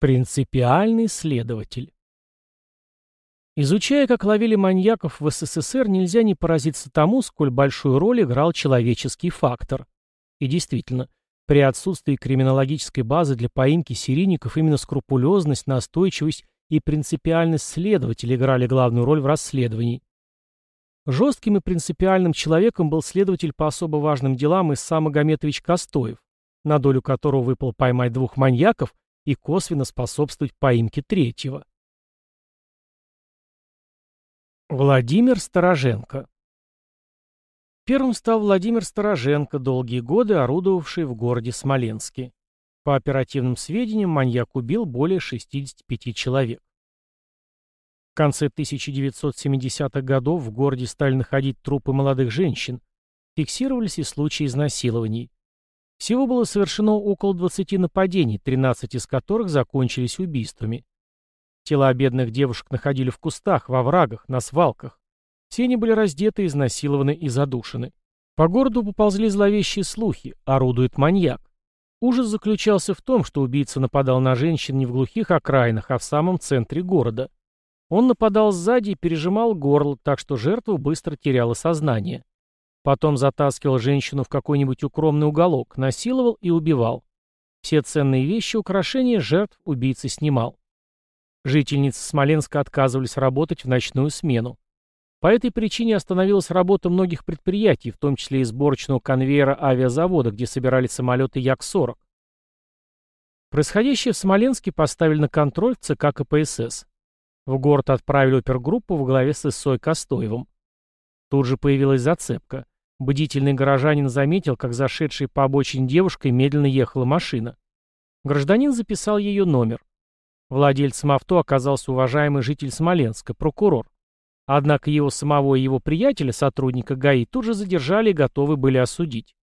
Принципиальный следователь. Изучая, как ловили маньяков в СССР, нельзя не поразиться тому, сколь большую роль играл человеческий фактор. И действительно, при отсутствии криминологической базы для поимки серийников именно скрупулезность, настойчивость и принципиальность следователя играли главную роль в расследовании. Жестким и принципиальным человеком был следователь по особо важным делам Исса Магометович Костоев, на долю которого выпал поймать двух маньяков и косвенно способствовать поимке третьего. Владимир Стороженко Первым стал Владимир Стороженко, долгие годы орудовавший в городе Смоленске. По оперативным сведениям, маньяк убил более 65 человек. В конце 1970-х годов в городе стали находить трупы молодых женщин. Фиксировались и случаи изнасилований. Всего было совершено около 20 нападений, 13 из которых закончились убийствами. Тела бедных девушек находили в кустах, во врагах, на свалках. Все они были раздеты, изнасилованы и задушены. По городу поползли зловещие слухи, орудует маньяк. Ужас заключался в том, что убийца нападал на женщин не в глухих окраинах, а в самом центре города. Он нападал сзади и пережимал горло, так что жертва быстро теряла сознание. Потом затаскивал женщину в какой-нибудь укромный уголок, насиловал и убивал. Все ценные вещи, украшения жертв убийцы снимал. Жительницы Смоленска отказывались работать в ночную смену. По этой причине остановилась работа многих предприятий, в том числе и сборочного конвейера авиазавода, где собирали самолеты Як-40. Происходящее в Смоленске поставили на контроль в ЦК КПСС. В город отправили опергруппу в главе с Исой Костоевым. Тут же появилась зацепка. Бдительный горожанин заметил, как зашедшей по обочине девушкой медленно ехала машина. Гражданин записал ее номер. Владельцем авто оказался уважаемый житель Смоленска, прокурор. Однако его самого и его приятеля, сотрудника ГАИ, тут же задержали и готовы были осудить.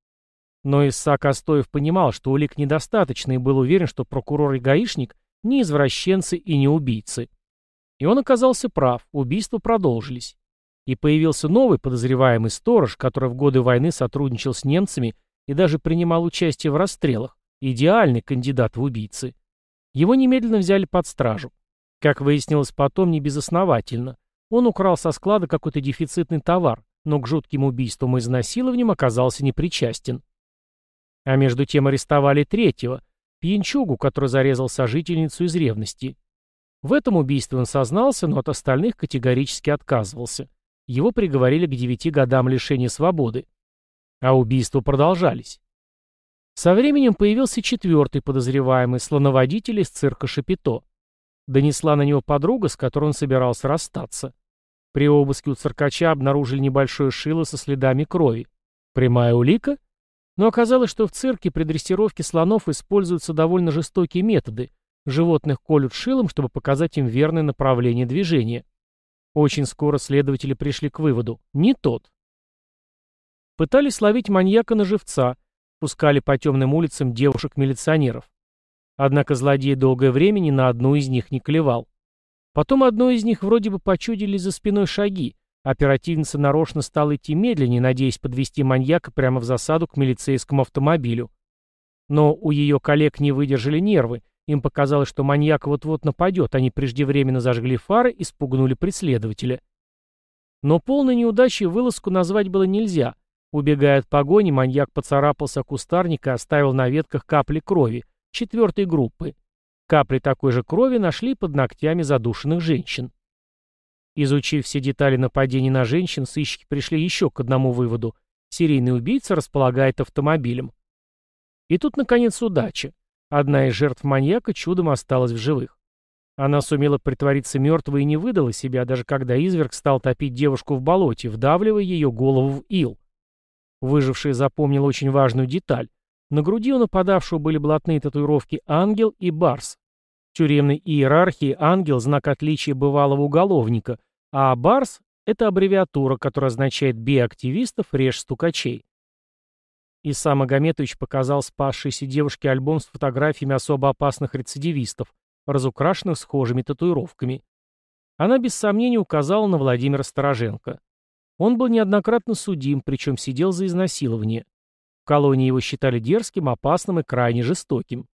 Но Исаак Остоев понимал, что улик недостаточно и был уверен, что прокурор и гаишник не извращенцы и не убийцы. И он оказался прав, убийства продолжились. И появился новый подозреваемый сторож, который в годы войны сотрудничал с немцами и даже принимал участие в расстрелах. Идеальный кандидат в убийцы. Его немедленно взяли под стражу. Как выяснилось потом, не безосновательно. Он украл со склада какой-то дефицитный товар, но к жутким убийствам и изнасилованиям оказался непричастен. А между тем арестовали третьего, пьянчугу, который зарезал сожительницу из ревности. В этом убийстве он сознался, но от остальных категорически отказывался. Его приговорили к девяти годам лишения свободы. А убийства продолжались. Со временем появился четвертый подозреваемый, слоноводитель из цирка Шапито. Донесла на него подруга, с которой он собирался расстаться. При обыске у циркача обнаружили небольшое шило со следами крови. Прямая улика? Но оказалось, что в цирке при дрессировке слонов используются довольно жестокие методы. Животных колют шилом, чтобы показать им верное направление движения. Очень скоро следователи пришли к выводу – не тот. Пытались ловить маньяка на живца, пускали по темным улицам девушек-милиционеров. Однако злодей долгое время ни на одну из них не клевал. Потом одной из них вроде бы почудили за спиной шаги. Оперативница нарочно стала идти медленнее, надеясь подвести маньяка прямо в засаду к милицейскому автомобилю. Но у ее коллег не выдержали нервы, им показалось, что маньяк вот-вот нападет, они преждевременно зажгли фары и спугнули преследователя. Но полной неудачей вылазку назвать было нельзя. Убегая от погони, маньяк поцарапался о кустарник и оставил на ветках капли крови, четвертой группы. Капли такой же крови нашли под ногтями задушенных женщин. Изучив все детали нападений на женщин, сыщики пришли еще к одному выводу. Серийный убийца располагает автомобилем. И тут, наконец, удача. Одна из жертв маньяка чудом осталась в живых. Она сумела притвориться мертвой и не выдала себя, даже когда изверг стал топить девушку в болоте, вдавливая ее голову в ил. Выживший запомнил очень важную деталь. На груди у нападавшего были блатные татуировки «Ангел» и «Барс». В тюремной иерархии «Ангел» — знак отличия бывалого уголовника, а «Барс» — это аббревиатура, которая означает «бей активистов, режь стукачей». Иса Магометович показал спасшейся девушке альбом с фотографиями особо опасных рецидивистов, разукрашенных схожими татуировками. Она без сомнения указала на Владимира Стороженко. Он был неоднократно судим, причем сидел за изнасилование. В колонии его считали дерзким, опасным и крайне жестоким.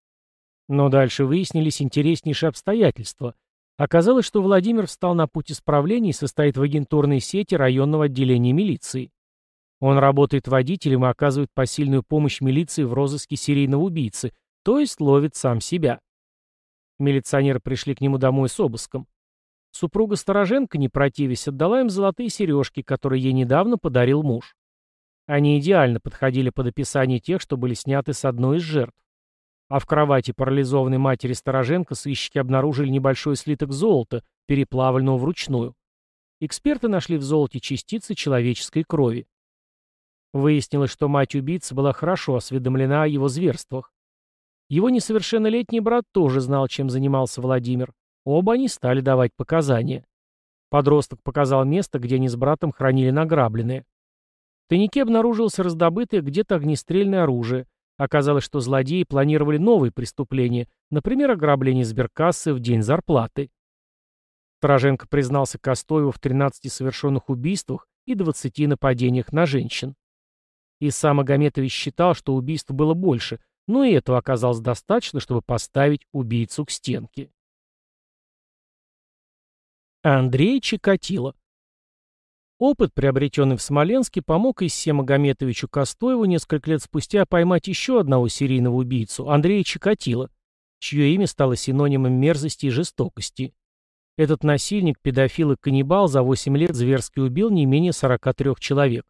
Но дальше выяснились интереснейшие обстоятельства. Оказалось, что Владимир встал на путь исправления и состоит в агентурной сети районного отделения милиции. Он работает водителем и оказывает посильную помощь милиции в розыске серийного убийцы, то есть ловит сам себя. Милиционеры пришли к нему домой с обыском. Супруга Стороженко, не противясь, отдала им золотые сережки, которые ей недавно подарил муж. Они идеально подходили под описание тех, что были сняты с одной из жертв. А в кровати парализованной матери Стороженко сыщики обнаружили небольшой слиток золота, переплавленного вручную. Эксперты нашли в золоте частицы человеческой крови. Выяснилось, что мать убийцы была хорошо осведомлена о его зверствах. Его несовершеннолетний брат тоже знал, чем занимался Владимир. Оба они стали давать показания. Подросток показал место, где они с братом хранили награбленное. В тайнике обнаружилось раздобытое где-то огнестрельное оружие, Оказалось, что злодеи планировали новые преступления, например, ограбление сберкассы в день зарплаты. Стороженко признался Костоеву в 13 совершенных убийствах и 20 нападениях на женщин. И сам Агометович считал, что убийств было больше, но и этого оказалось достаточно, чтобы поставить убийцу к стенке. Андрей Чикатило Опыт, приобретенный в Смоленске, помог Иссе Магометовичу Костоеву несколько лет спустя поймать еще одного серийного убийцу, Андрея Чикатило, чье имя стало синонимом мерзости и жестокости. Этот насильник, педофил и каннибал за 8 лет зверски убил не менее 43 человек.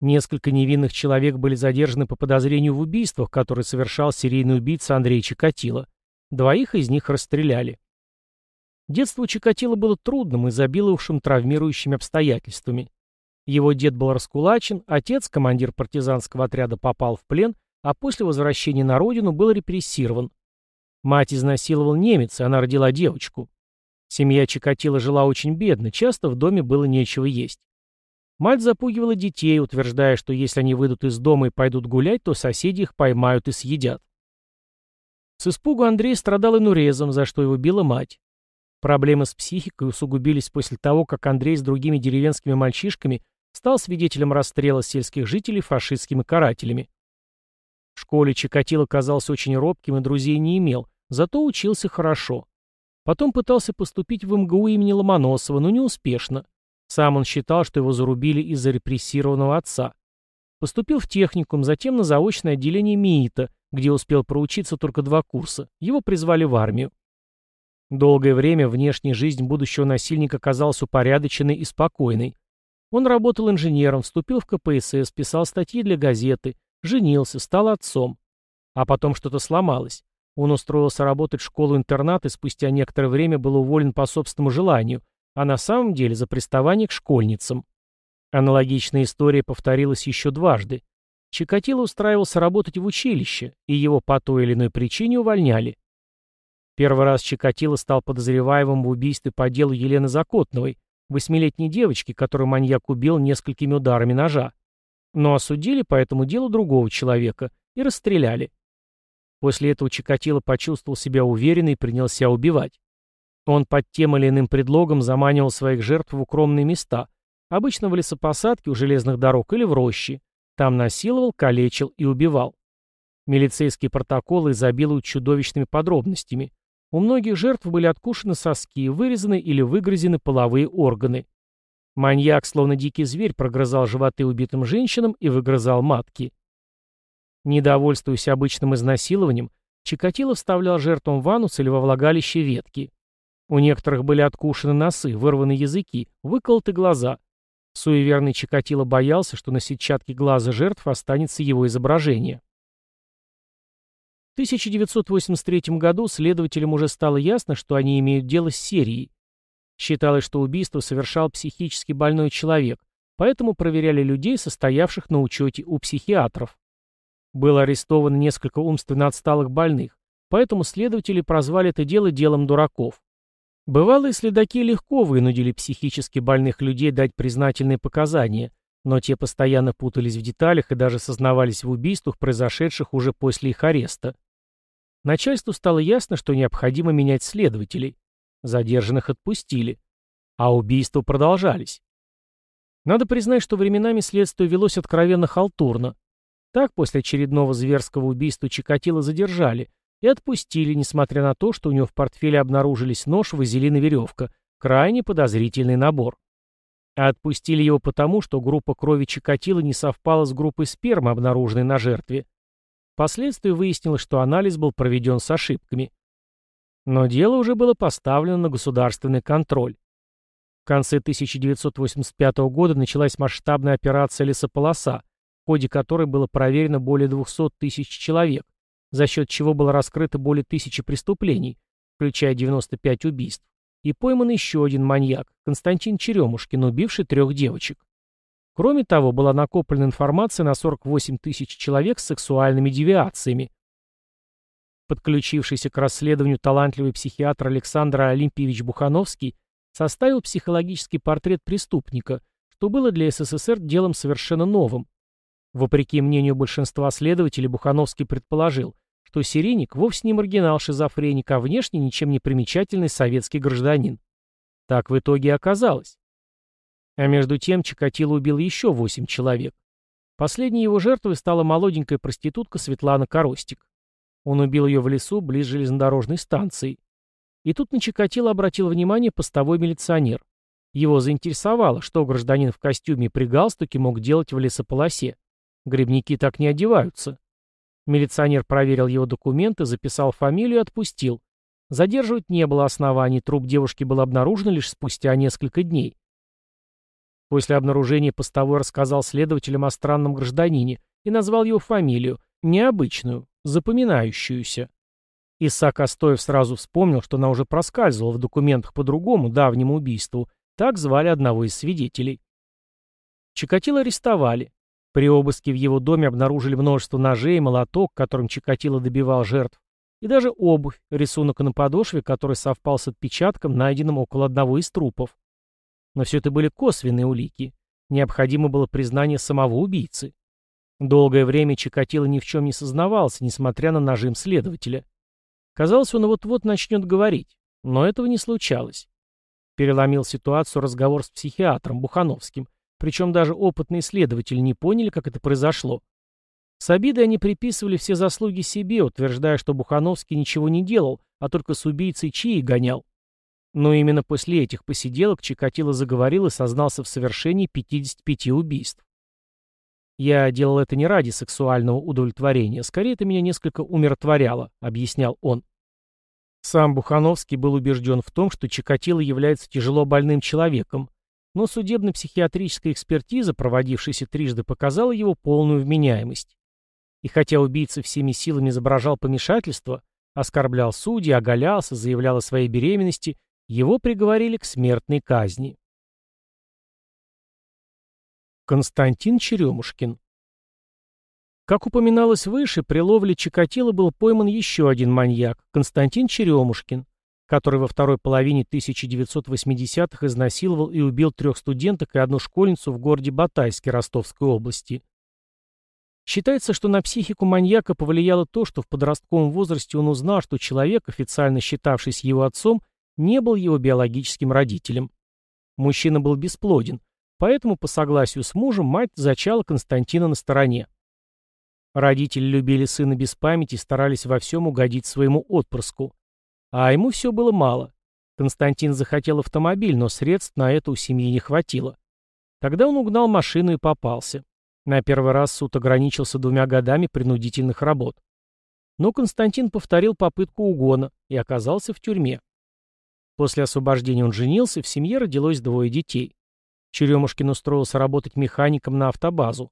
Несколько невинных человек были задержаны по подозрению в убийствах, которые совершал серийный убийца Андрей Чикатило. Двоих из них расстреляли. Детство Чикатило было трудным, изобиловавшим травмирующими обстоятельствами. Его дед был раскулачен, отец, командир партизанского отряда, попал в плен, а после возвращения на родину был репрессирован. Мать изнасиловал немец, и она родила девочку. Семья Чикатило жила очень бедно, часто в доме было нечего есть. Мать запугивала детей, утверждая, что если они выйдут из дома и пойдут гулять, то соседи их поймают и съедят. С испугу Андрей страдал инурезом, за что его била мать. Проблемы с психикой усугубились после того, как Андрей с другими деревенскими мальчишками стал свидетелем расстрела сельских жителей фашистскими карателями. В школе Чикатило казался очень робким и друзей не имел, зато учился хорошо. Потом пытался поступить в МГУ имени Ломоносова, но неуспешно. Сам он считал, что его зарубили из-за репрессированного отца. Поступил в техникум, затем на заочное отделение МИИТа, где успел проучиться только два курса. Его призвали в армию. Долгое время внешняя жизнь будущего насильника казалась упорядоченной и спокойной. Он работал инженером, вступил в КПСС, писал статьи для газеты, женился, стал отцом. А потом что-то сломалось. Он устроился работать в школу-интернат и спустя некоторое время был уволен по собственному желанию, а на самом деле за приставание к школьницам. Аналогичная история повторилась еще дважды. Чикатило устраивался работать в училище, и его по той или иной причине увольняли. Первый раз Чикатило стал подозреваемым в убийстве по делу Елены Закотновой, восьмилетней девочки, которую маньяк убил несколькими ударами ножа. Но осудили по этому делу другого человека и расстреляли. После этого Чикатило почувствовал себя уверенно и принялся убивать. Он под тем или иным предлогом заманивал своих жертв в укромные места, обычно в лесопосадке у железных дорог или в роще. Там насиловал, калечил и убивал. Милицейские протоколы изобилуют чудовищными подробностями. У многих жертв были откушены соски, вырезаны или выгрызены половые органы. Маньяк, словно дикий зверь, прогрызал животы убитым женщинам и выгрызал матки. Недовольствуясь обычным изнасилованием, Чикатило вставлял жертвам в анус или во влагалище ветки. У некоторых были откушены носы, вырваны языки, выколоты глаза. Суеверный Чикатило боялся, что на сетчатке глаза жертв останется его изображение. 1983 году следователям уже стало ясно, что они имеют дело с серией. Считалось, что убийство совершал психически больной человек, поэтому проверяли людей, состоявших на учете у психиатров. Было арестовано несколько умственно отсталых больных, поэтому следователи прозвали это дело делом дураков. Бывалые следаки легко вынудили психически больных людей дать признательные показания, но те постоянно путались в деталях и даже сознавались в убийствах, произошедших уже после их ареста. Начальству стало ясно, что необходимо менять следователей. Задержанных отпустили. А убийства продолжались. Надо признать, что временами следствие велось откровенно халтурно. Так, после очередного зверского убийства Чикатило задержали, и отпустили, несмотря на то, что у него в портфеле обнаружились нож, вазелин и веревка. Крайне подозрительный набор. А отпустили его потому, что группа крови Чикатило не совпала с группой спермы, обнаруженной на жертве. Впоследствии выяснилось, что анализ был проведен с ошибками. Но дело уже было поставлено на государственный контроль. В конце 1985 года началась масштабная операция «Лесополоса», в ходе которой было проверено более 200 тысяч человек, за счет чего было раскрыто более тысячи преступлений, включая 95 убийств, и пойман еще один маньяк, Константин Черемушкин, убивший трех девочек. Кроме того, была накоплена информация на 48 тысяч человек с сексуальными девиациями. Подключившийся к расследованию талантливый психиатр Александр Олимпиевич Бухановский составил психологический портрет преступника, что было для СССР делом совершенно новым. Вопреки мнению большинства следователей, Бухановский предположил, что серийник вовсе не маргинал-шизофреник, а внешне ничем не примечательный советский гражданин. Так в итоге и оказалось. А между тем Чикатило убил еще восемь человек. Последней его жертвой стала молоденькая проститутка Светлана Коростик. Он убил ее в лесу близ железнодорожной станции. И тут на Чикатило обратил внимание постовой милиционер. Его заинтересовало, что гражданин в костюме при галстуке мог делать в лесополосе. Грибники так не одеваются. Милиционер проверил его документы, записал фамилию и отпустил. Задерживать не было оснований, труп девушки был обнаружен лишь спустя несколько дней. После обнаружения постовой рассказал следователям о странном гражданине и назвал его фамилию, необычную, запоминающуюся. Исаак Остоев сразу вспомнил, что она уже проскальзывала в документах по другому, давнему убийству. Так звали одного из свидетелей. Чикатило арестовали. При обыске в его доме обнаружили множество ножей, молоток, которым Чикатило добивал жертв, и даже обувь, рисунок на подошве, который совпал с отпечатком, найденным около одного из трупов. Но все это были косвенные улики. Необходимо было признание самого убийцы. Долгое время Чикатило ни в чем не сознавался, несмотря на нажим следователя. Казалось, он вот-вот начнет говорить, но этого не случалось. Переломил ситуацию разговор с психиатром Бухановским, причем даже опытные следователи не поняли, как это произошло. С обидой они приписывали все заслуги себе, утверждая, что Бухановский ничего не делал, а только с убийцей чьи гонял. Но именно после этих посиделок Чикатило заговорил и сознался в совершении 55 убийств. «Я делал это не ради сексуального удовлетворения, скорее это меня несколько умиротворяло», — объяснял он. Сам Бухановский был убежден в том, что Чикатило является тяжело больным человеком, но судебно-психиатрическая экспертиза, проводившаяся трижды, показала его полную вменяемость. И хотя убийца всеми силами изображал помешательство, оскорблял судьи, оголялся, заявлял о своей беременности, его приговорили к смертной казни. Константин Черемушкин Как упоминалось выше, при ловле Чикатило был пойман еще один маньяк – Константин Черемушкин, который во второй половине 1980-х изнасиловал и убил трех студенток и одну школьницу в городе Батайске Ростовской области. Считается, что на психику маньяка повлияло то, что в подростковом возрасте он узнал, что человек, официально считавшийся его отцом, не был его биологическим родителем. Мужчина был бесплоден, Поэтому, по согласию с мужем, мать зачала Константина на стороне. Родители любили сына без памяти и старались во всем угодить своему отпрыску. А ему все было мало. Константин захотел автомобиль, но средств на это у семьи не хватило. Тогда он угнал машину и попался. На первый раз суд ограничился двумя годами принудительных работ. Но Константин повторил попытку угона и оказался в тюрьме. После освобождения он женился, в семье родилось двое детей. Черемушкин устроился работать механиком на автобазу.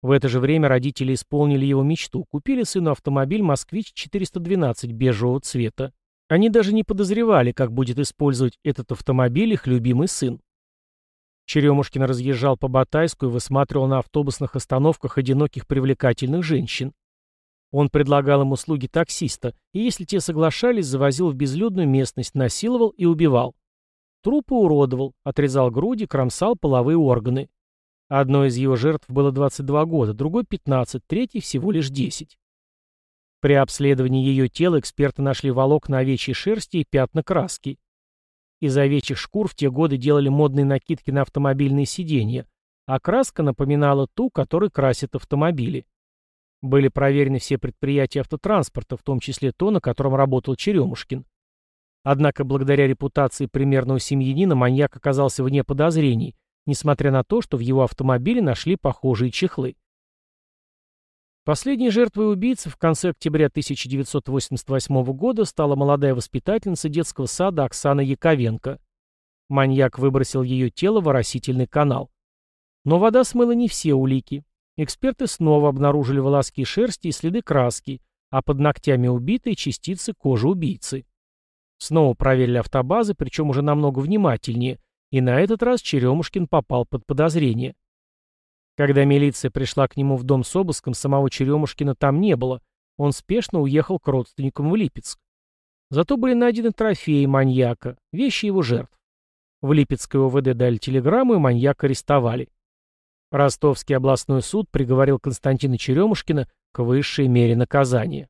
В это же время родители исполнили его мечту, купили сыну автомобиль «Москвич-412» бежевого цвета. Они даже не подозревали, как будет использовать этот автомобиль их любимый сын. Черемушкин разъезжал по Батайску и высматривал на автобусных остановках одиноких привлекательных женщин. Он предлагал им услуги таксиста, и если те соглашались, завозил в безлюдную местность, насиловал и убивал. Трупы уродовал, отрезал груди, кромсал половые органы. Одной из его жертв было 22 года, другой 15, третий всего лишь 10. При обследовании ее тела эксперты нашли волокна овечьей шерсти и пятна краски. Из овечьих шкур в те годы делали модные накидки на автомобильные сиденья, а краска напоминала ту, которой красят автомобили. Были проверены все предприятия автотранспорта, в том числе то, на котором работал Черемушкин. Однако благодаря репутации примерного семьянина маньяк оказался вне подозрений, несмотря на то, что в его автомобиле нашли похожие чехлы. Последней жертвой убийцы в конце октября 1988 года стала молодая воспитательница детского сада Оксана Яковенко. Маньяк выбросил ее тело в оросительный канал. Но вода смыла не все улики. Эксперты снова обнаружили волоски шерсти и следы краски, а под ногтями убитой частицы кожи убийцы. Снова проверили автобазы, причем уже намного внимательнее, и на этот раз Черемушкин попал под подозрение. Когда милиция пришла к нему в дом с обыском, самого Черемушкина там не было. Он спешно уехал к родственникам в Липецк. Зато были найдены трофеи маньяка, вещи его жертв. В Липецкой ОВД дали телеграмму, и маньяка арестовали. Ростовский областной суд приговорил Константина Черемушкина к высшей мере наказания.